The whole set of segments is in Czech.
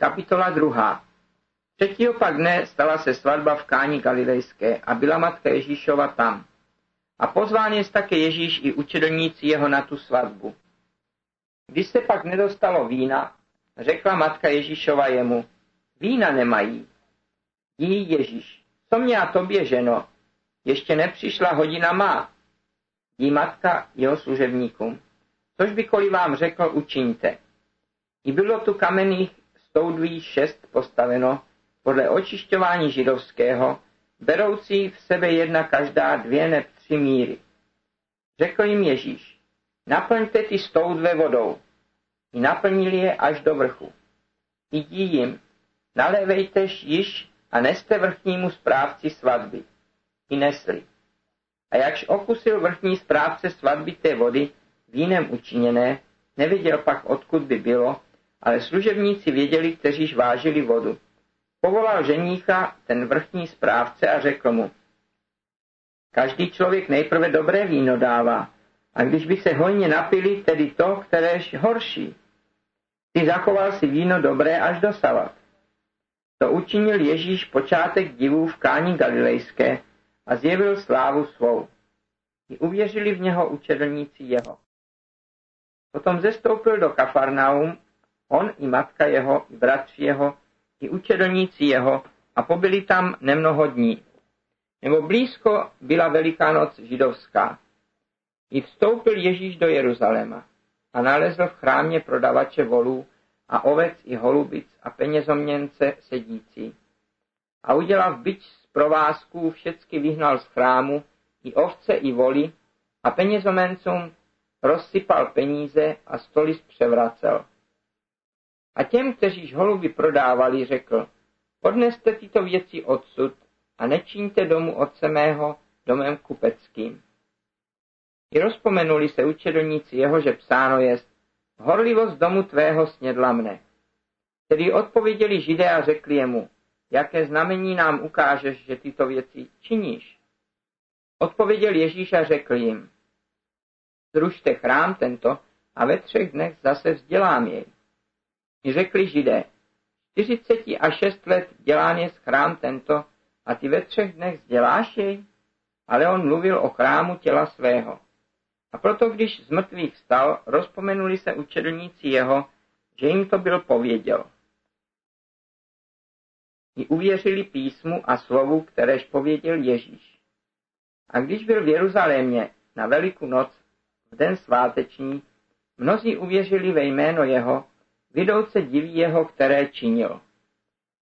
Kapitola druhá. Třetího pak dne stala se svatba v Káni Galilejské a byla matka Ježíšova tam. A pozván je také Ježíš i učedlníci jeho na tu svatbu. Když se pak nedostalo vína, řekla matka Ježíšova jemu, vína nemají. Jí Ježíš, co mě a tobě, ženo, ještě nepřišla hodina má. Jí matka jeho služebníkům, což by koli vám řekl, učiňte. I bylo tu kamenných stoudví šest postaveno podle očišťování židovského, beroucí v sebe jedna každá dvě neb tři míry. Řekl jim Ježíš, naplňte ty stoudve vodou. I naplnili je až do vrchu. Jdi jim, nalévejtež již a neste vrchnímu správci svatby. I nesli. A jakž okusil vrchní správce svatby té vody vínem učiněné, nevěděl pak, odkud by bylo, ale služebníci věděli, kteříž vážili vodu. Povolal ženícha ten vrchní správce a řekl mu, každý člověk nejprve dobré víno dává, a když by se hojně napili, tedy to, kteréž horší. Ty zachoval si víno dobré až dosavat. To učinil Ježíš počátek divů v Káni Galilejské a zjevil slávu svou. I uvěřili v něho učedlníci jeho. Potom zestoupil do Kafarnaum, on i matka jeho, i bratři jeho, i učedlníci jeho a pobyli tam nemnoho dní. Nebo blízko byla Veliká noc židovská. I vstoupil Ježíš do Jeruzaléma a nalezl v chrámě prodavače volů a ovec i holubic a penězoměnce sedící. A udělav byč z provázků všecky vyhnal z chrámu, i ovce i voli, a penězomencům rozsypal peníze a stoly převracel. A těm, kteříž holuby prodávali, řekl, odneste tyto věci odsud a nečiňte domu otce mého domem kupeckým. I rozpomenuli se učedlníci jeho, že psáno jest, horlivost domu tvého snědla mne. Tedy odpověděli židé a řekli jemu, jaké znamení nám ukážeš, že tyto věci činíš. Odpověděl Ježíš a řekl jim, zrušte chrám tento a ve třech dnech zase vzdělám jej. I řekli židé, 40 a šest let dělán je chrám tento a ty ve třech dnech vzděláš jej? Ale on mluvil o chrámu těla svého. A proto, když z mrtvých vstal, rozpomenuli se učedlníci jeho, že jim to byl pověděl. I uvěřili písmu a slovu, kteréž pověděl Ježíš. A když byl v Jeruzalémě na velikou noc, v den sváteční, mnozí uvěřili ve jméno jeho, vidouce diví jeho, které činil.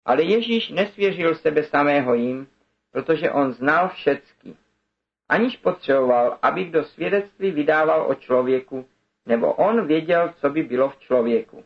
Ale Ježíš nesvěřil sebe samého jim, protože on znal všecky aniž potřeboval, aby kdo svědectví vydával o člověku, nebo on věděl, co by bylo v člověku.